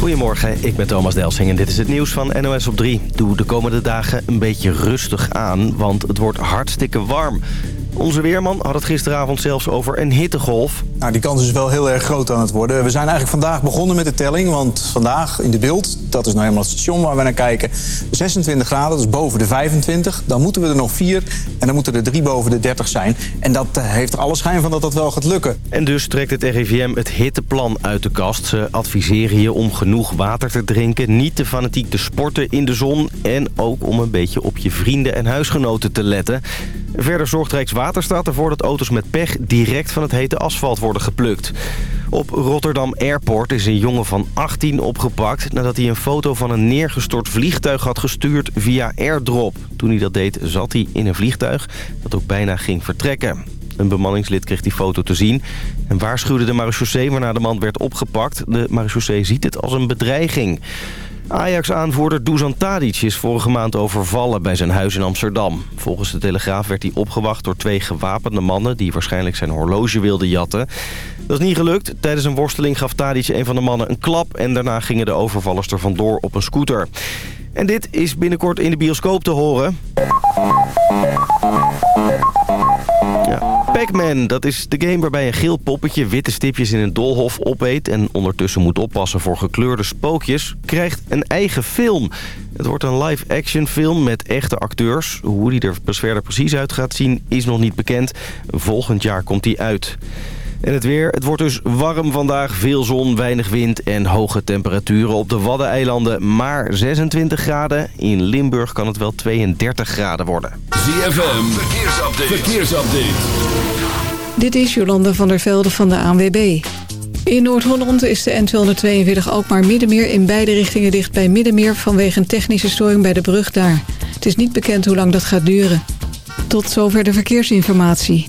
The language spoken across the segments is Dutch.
Goedemorgen, ik ben Thomas Delsing en dit is het nieuws van NOS op 3. Doe de komende dagen een beetje rustig aan, want het wordt hartstikke warm. Onze weerman had het gisteravond zelfs over een hittegolf. Nou, die kans is wel heel erg groot aan het worden. We zijn eigenlijk vandaag begonnen met de telling. Want vandaag in de beeld, dat is nou helemaal het station waar we naar kijken... 26 graden, dat is boven de 25. Dan moeten we er nog vier en dan moeten er drie boven de 30 zijn. En dat eh, heeft alle schijn van dat dat wel gaat lukken. En dus trekt het RIVM het hitteplan uit de kast. Ze adviseren je om genoeg water te drinken... niet te fanatiek te sporten in de zon... en ook om een beetje op je vrienden en huisgenoten te letten... Verder zorgt Rijkswaterstaat ervoor dat auto's met pech direct van het hete asfalt worden geplukt. Op Rotterdam Airport is een jongen van 18 opgepakt... nadat hij een foto van een neergestort vliegtuig had gestuurd via airdrop. Toen hij dat deed zat hij in een vliegtuig dat ook bijna ging vertrekken. Een bemanningslid kreeg die foto te zien en waarschuwde de marechaussee waarna de man werd opgepakt. De marechaussee ziet het als een bedreiging. Ajax-aanvoerder Dusan Tadic is vorige maand overvallen bij zijn huis in Amsterdam. Volgens de Telegraaf werd hij opgewacht door twee gewapende mannen... die waarschijnlijk zijn horloge wilden jatten. Dat is niet gelukt. Tijdens een worsteling gaf Tadic een van de mannen een klap... en daarna gingen de overvallers er vandoor op een scooter. En dit is binnenkort in de bioscoop te horen. Ja. Pac-Man, dat is de game waarbij een geel poppetje witte stipjes in een doolhof opeet... en ondertussen moet oppassen voor gekleurde spookjes, krijgt een eigen film. Het wordt een live-action film met echte acteurs. Hoe die er verder precies uit gaat zien is nog niet bekend. Volgend jaar komt die uit. En het weer, het wordt dus warm vandaag. Veel zon, weinig wind en hoge temperaturen op de Waddeneilanden. Maar 26 graden. In Limburg kan het wel 32 graden worden. ZFM, verkeersupdate. verkeersupdate. Dit is Jolanda van der Velde van de ANWB. In Noord-Holland is de N242 Alkmaar Middenmeer in beide richtingen dicht bij Middenmeer... vanwege een technische storing bij de brug daar. Het is niet bekend hoe lang dat gaat duren. Tot zover de verkeersinformatie.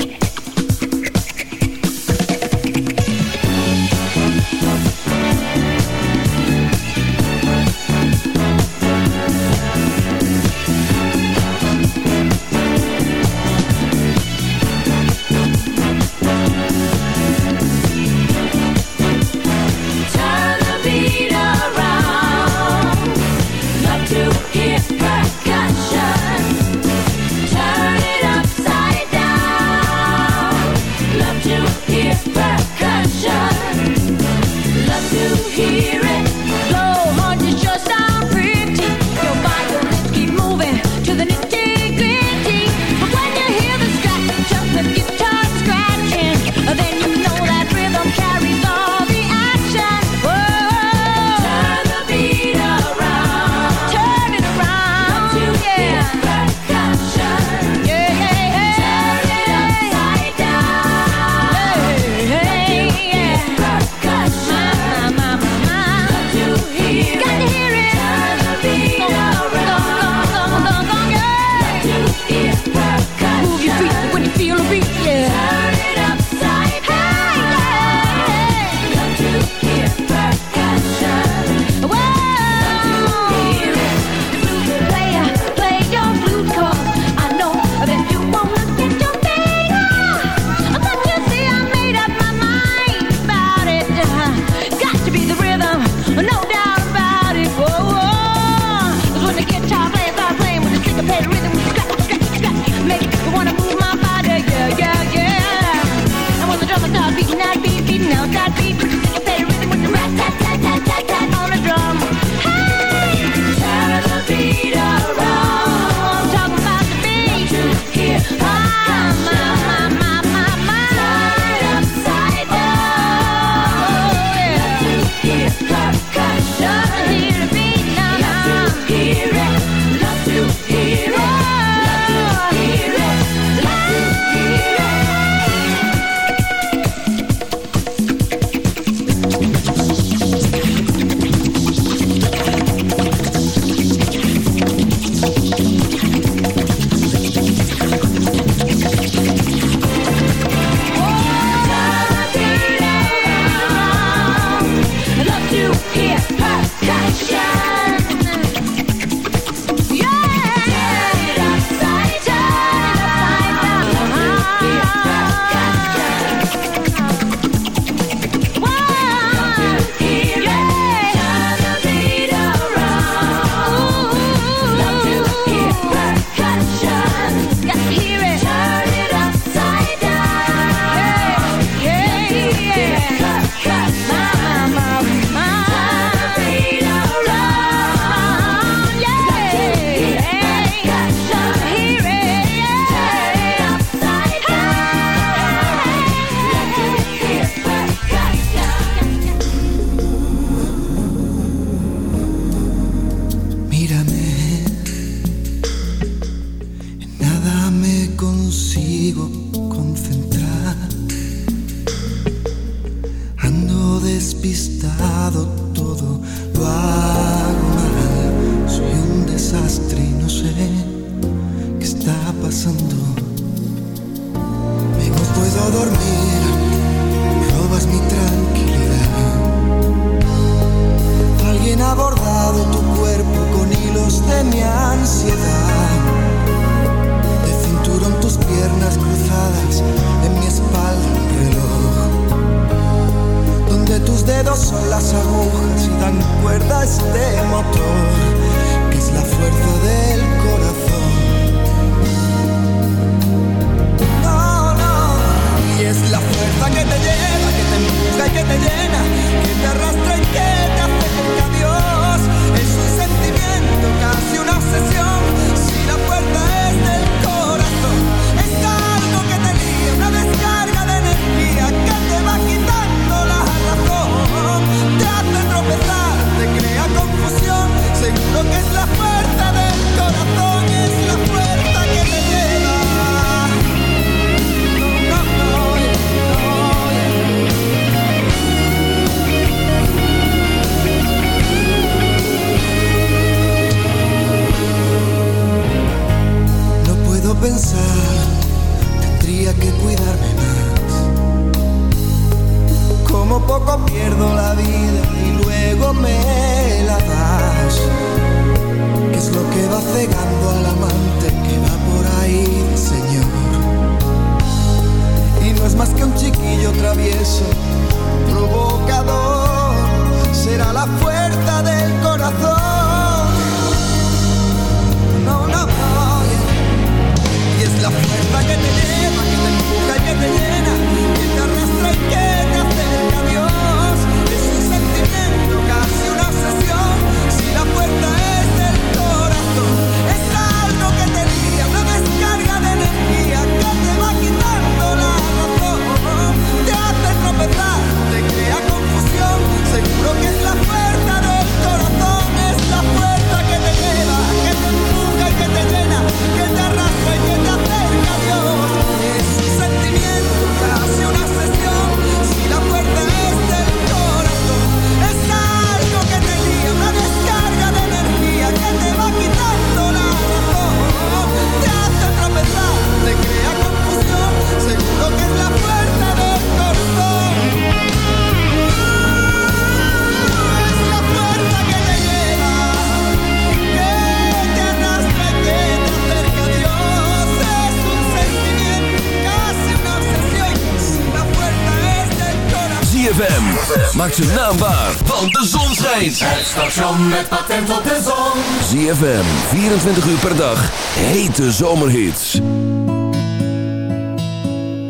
ZFM. Maak zijn naam waar, want de zon schijnt. Het station met patent op de zon. ZFM, 24 uur per dag. Hete zomerhits.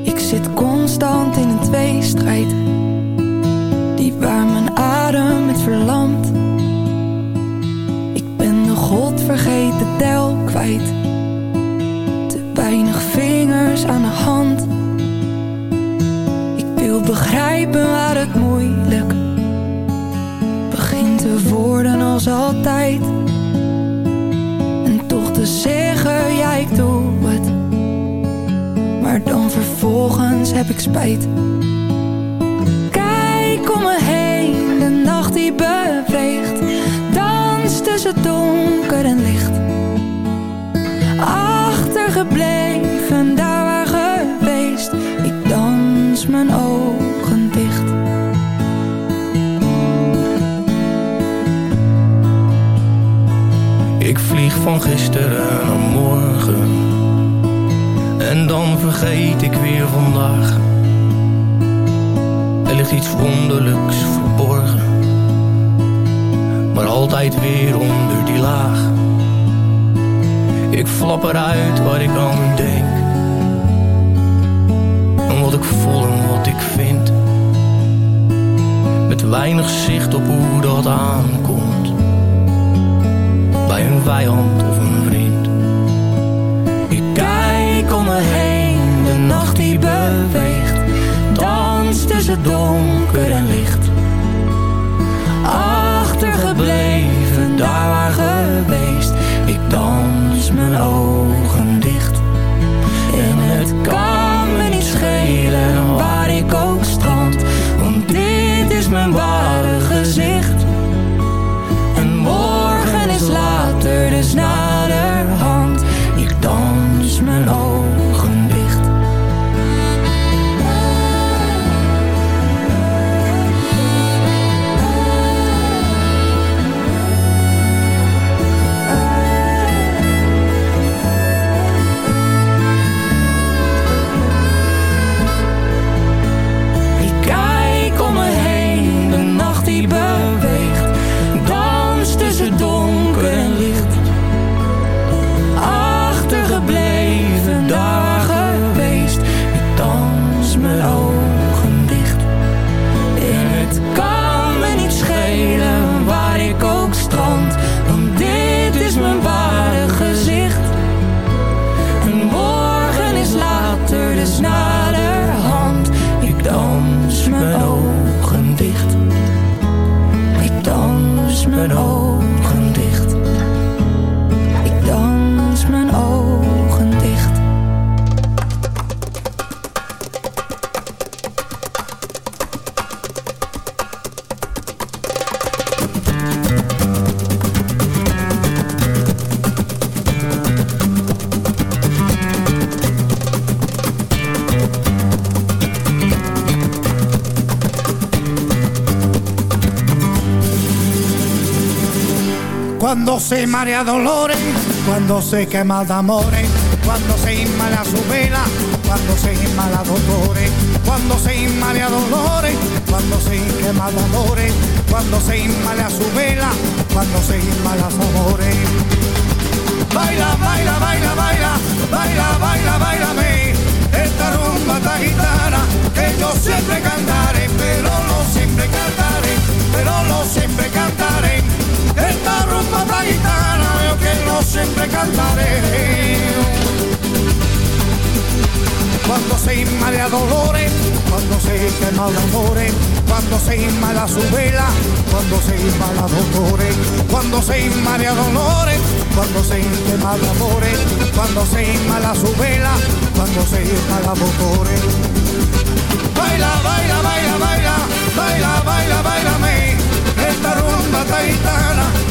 Ik zit constant in een tweestrijd Die waar mijn adem het verlamt Ik ben de godvergeten tel kwijt Te weinig vingers aan de hand wil begrijpen waar het moeilijk Begint te worden als altijd En toch te zeggen, ja ik doe het maar dan vervolgens heb ik spijt. Kijk om me heen, de nacht die beweegt. Dans tussen donker en licht. Achtergebleven, daar mijn ogen dicht. Ik vlieg van gisteren naar morgen. En dan vergeet ik weer vandaag. Er ligt iets wonderlijks verborgen. Maar altijd weer onder die laag. Ik flap eruit wat ik aan denk. En ik voel en wat ik vind Met weinig zicht op hoe dat aankomt bij een vijand of een vriend. Ik kijk om me heen, de nacht die beweegt, dans tussen donker en licht. Achtergebleven, daar waar geweest, ik dans mijn ogen feeling se marea dolores, cuando se quema de amores, cuando se inmala su vela, cuando se inmala dolores, cuando se inmala dolores, cuando se quema de amores, cuando se inmala su vela, cuando se inmala su amores. Baila, baila, baila, baila, baila, baila, bailame esta rumba esta gitana que yo siempre cantaré, pero no siempre cantaré, pero no siempre cantaré. Rumba esta gitana yo que no siempre cantaré. Cuando se inmala dolores, cuando se quema de amores, cuando se inmala su vela, cuando se inmala dolores, cuando se inmala dolores, cuando se quema de amores, cuando se inmala su vela, cuando se inmala dolores. Baila, baila, baila, baila, baila, baila, bailame, esta rumba taitana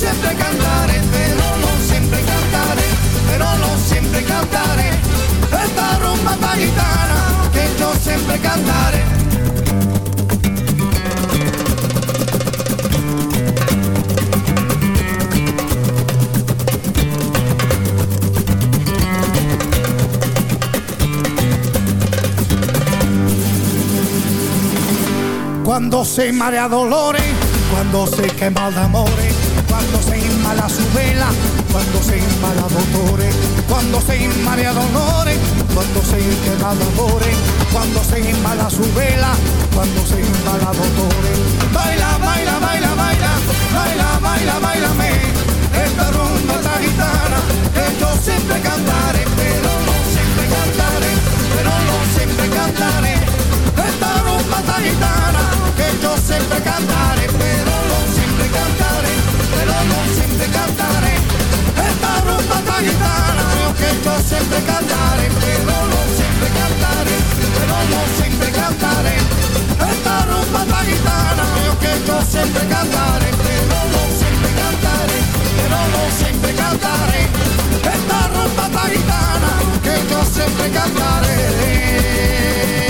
Siempre cantaré, pero no siempre cantaré, pero no siempre cantaré. Esta rumba esta gitana que yo siempre cantaré. Cuando se marea dolores, cuando se quema de amores, cuando se inmala su vela, cuando se inmala dolores, cuando se inmala dolores, cuando se quema de amores, cuando se inmala su vela, cuando se inmala dolores. Baila, baila, baila, baila, baila, baila, bailame, esta rumba esta gitana que yo siempre cantaré, pero no siempre cantaré, pero no siempre cantaré. Esta rumba esta gitana que yo siempre cantaré, pero no siempre cantaré, siempre cantaré. Esta rumba esta gitana que yo siempre cantaré, pero no siempre cantaré, pero no siempre cantaré. Esta rumba esta gitana que yo siempre cantaré, pero no siempre cantaré, pero no siempre cantaré. Esta rumba esta gitana que yo siempre cantaré. Hey,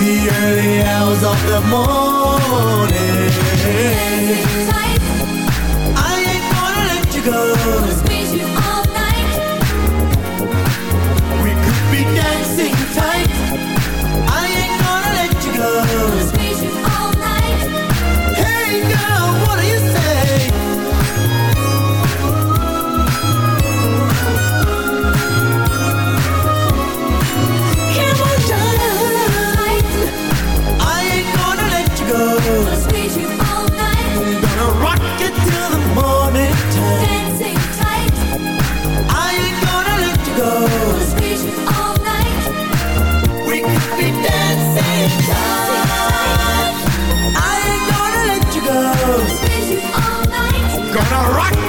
the early hours of the morning. I ain't gonna let you go. rock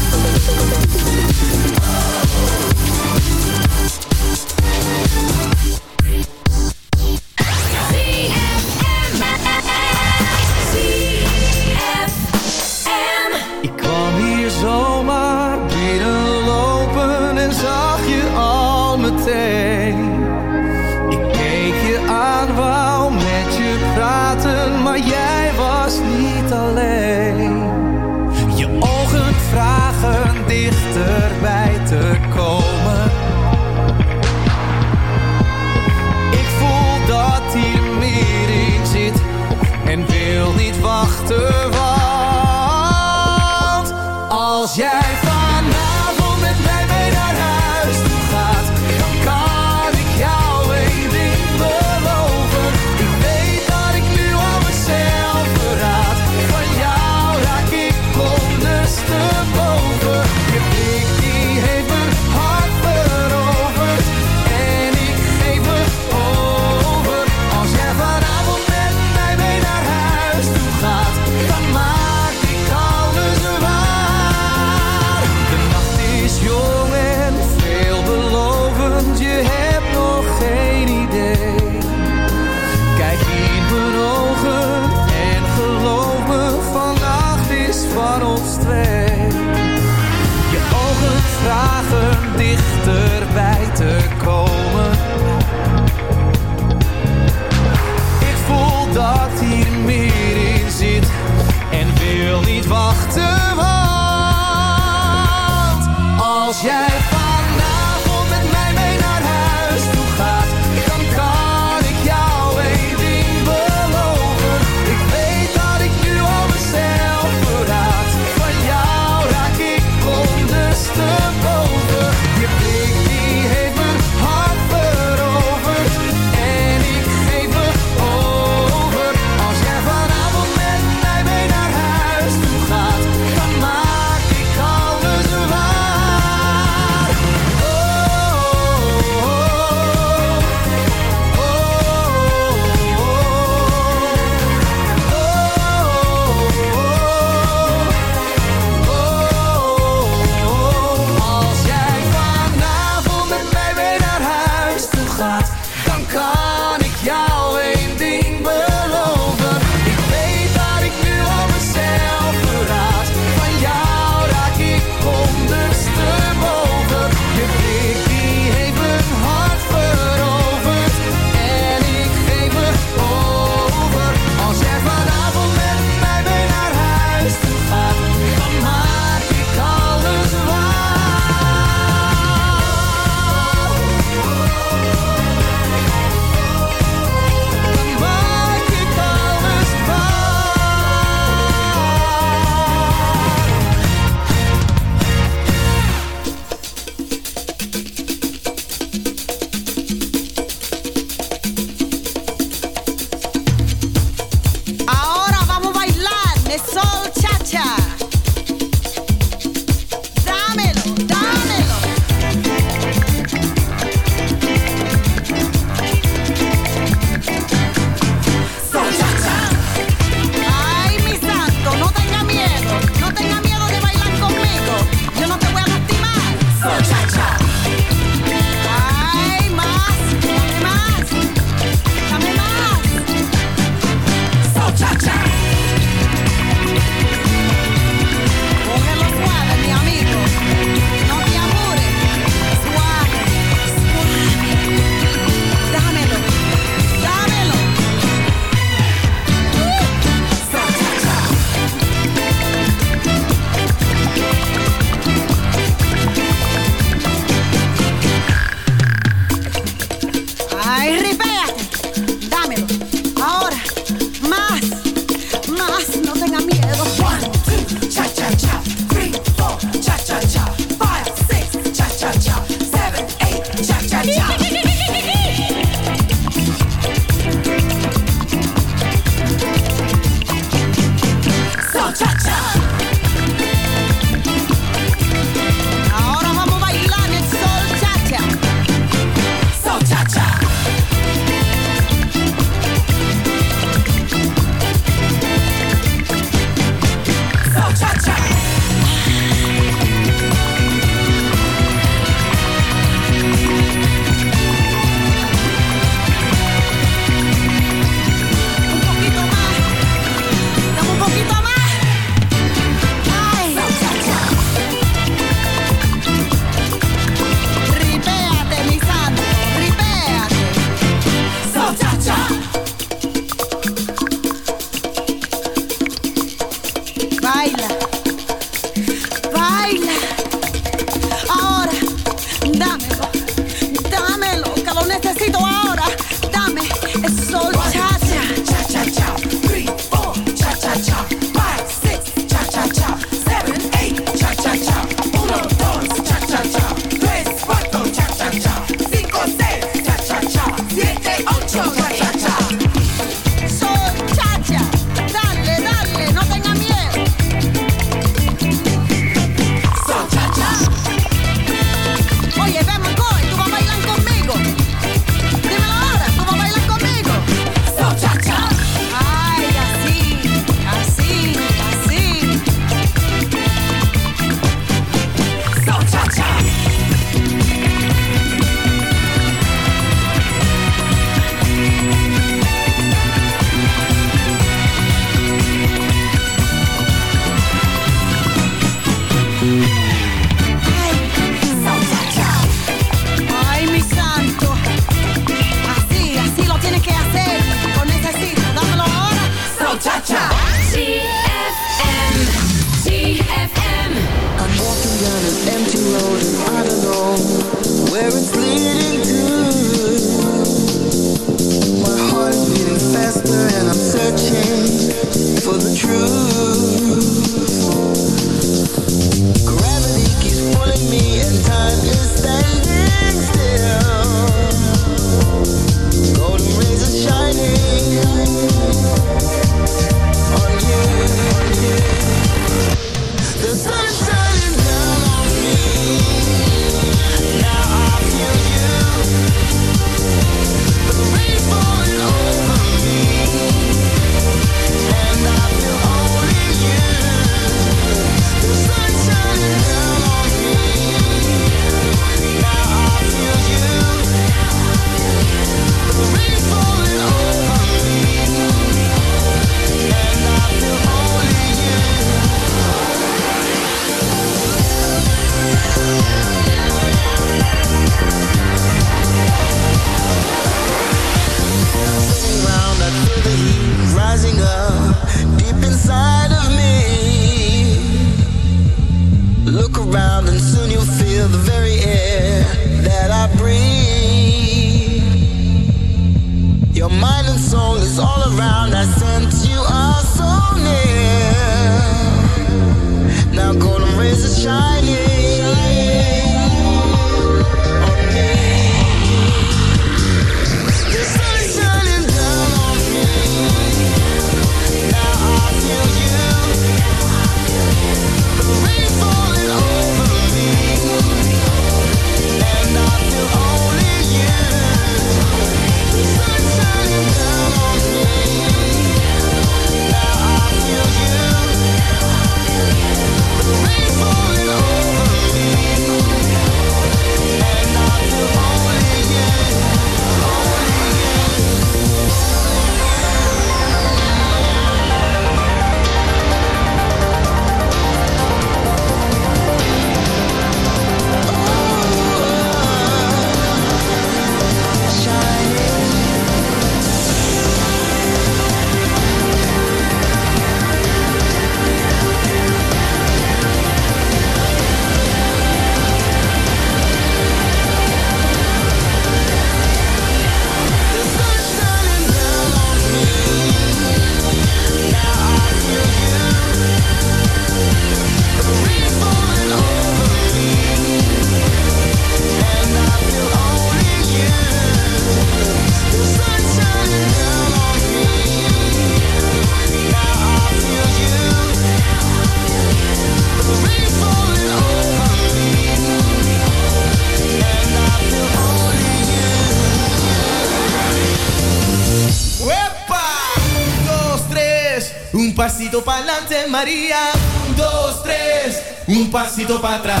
Um, dois, três, um un para trás.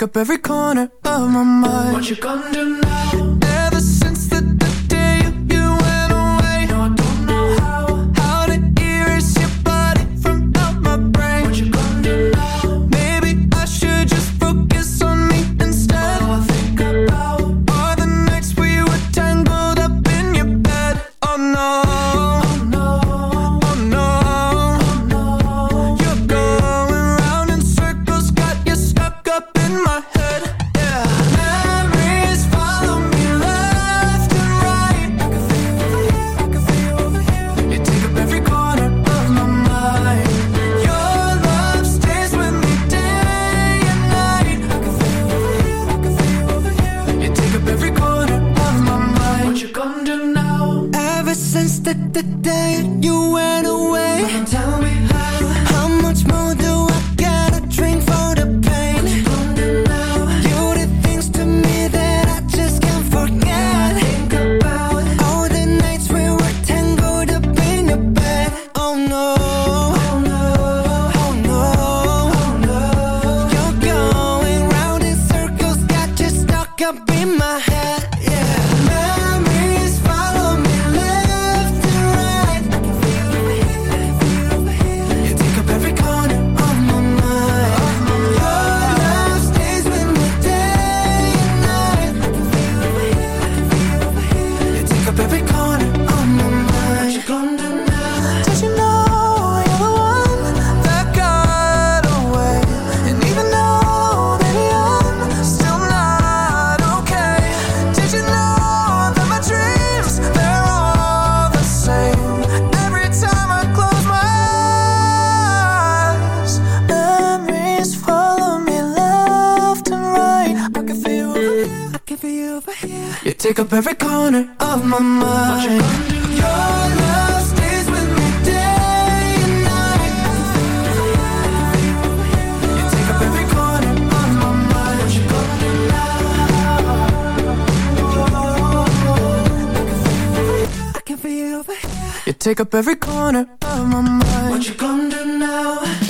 pick up every Take up every corner of my mind You Your love stays with me day and night You take up every corner of my mind What you gonna do now? I can feel you over here You take up every corner of my mind What you gonna do now?